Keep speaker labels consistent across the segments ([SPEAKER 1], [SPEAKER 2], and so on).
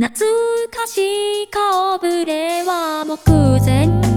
[SPEAKER 1] 懐かしい顔ぶれは目前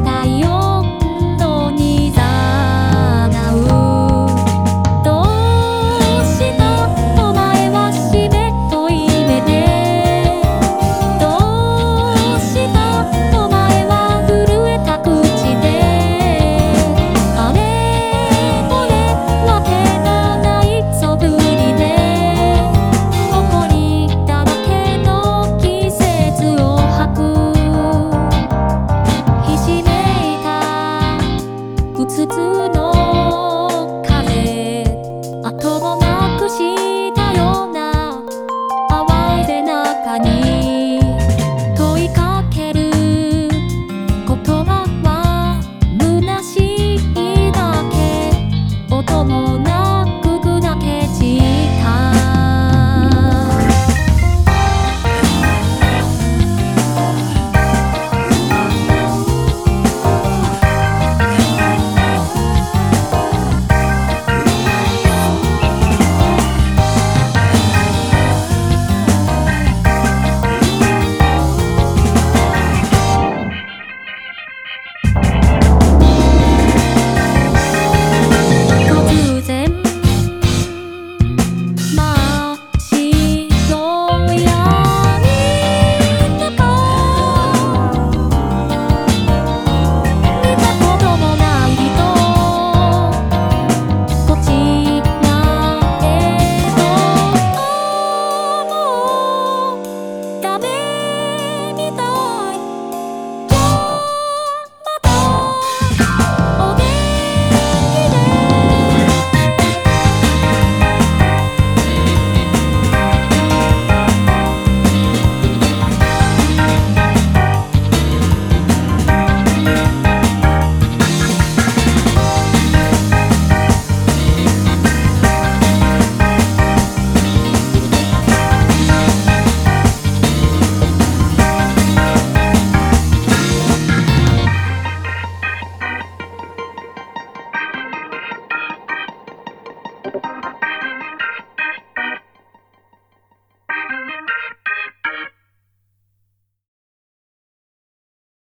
[SPEAKER 1] たよ筒の